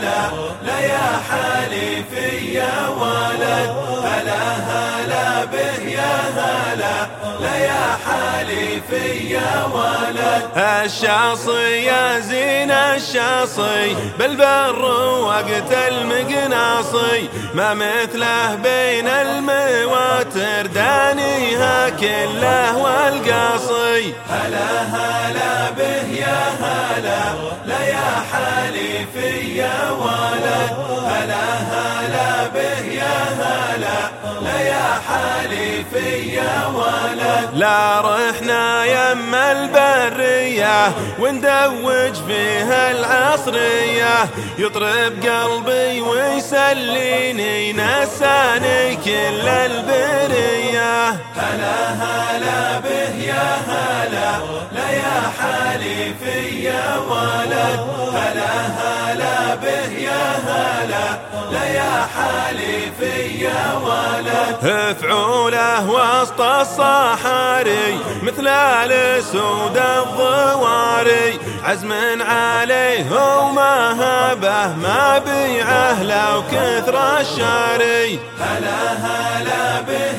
هلا لا يا حليفي يا ولد. هلا هلا به يا هلا. لا يا حليفي يا ولد. الشاصي يا زين الشاصي بالبر وقت المقناصي ما مثله بين المواتر. دانيها كله والقاصي هلا هلا به يا هلا لا يا حليفي يا ولد هلا هلا به يا هلا. لا يا حليفي يا ولد لا رحنا يم البرية وندوج فيها العصرية. يطرب قلبي ويسليني نساني كل البرية. هلا هلا به يا هلا. لا حليفي يا ولد هلا هلا به يا هلا. لا يا حليفي يا ولد فعوله وسط الصحاري مثل الاسود الضواري. عزم عليه وما هبه ما بيعه لو كثر الشاري. هلا هلا به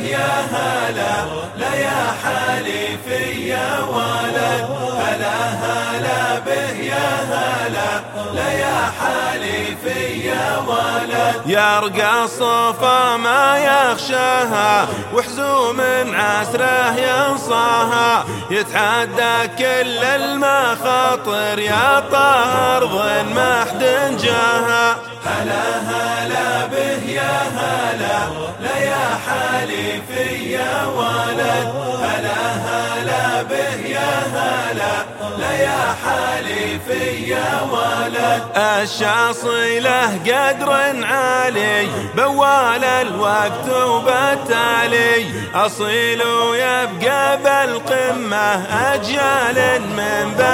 هلا لا يا حليفي يا ولد هلا هلا به يا هلا لا يا حليفي يا ولد يرقى الصفا ما يخشاها وحزوم عسره ينصاها. يتحدى كل المخاطر يا طار ظن ما حد جاها. هلا هلا به هلا لا يا حليفي يا ولد. هلا هلا به يا هلا. لا يا حليفي يا ولد. الشاصي له قدر عالي بوال الوقت وبالتالي أصيل يبقى بالقمة أجيال من بعد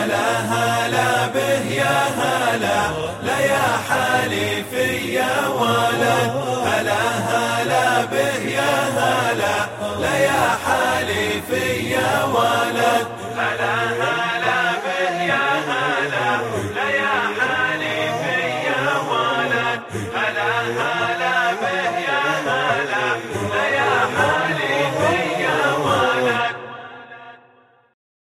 هلا هلا به يا هلا لا يا حليفي يا ولد هلا هلا به يا هلا لا يا حليفي يا ولد هلا هلا